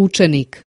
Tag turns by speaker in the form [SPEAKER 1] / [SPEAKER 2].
[SPEAKER 1] učenik.